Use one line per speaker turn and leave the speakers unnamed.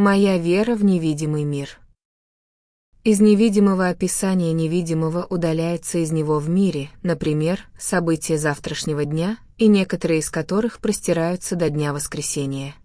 Моя вера в невидимый мир. Из невидимого описания невидимого удаляется из него в мире, например, события завтрашнего дня, и некоторые из которых простираются до дня воскресения.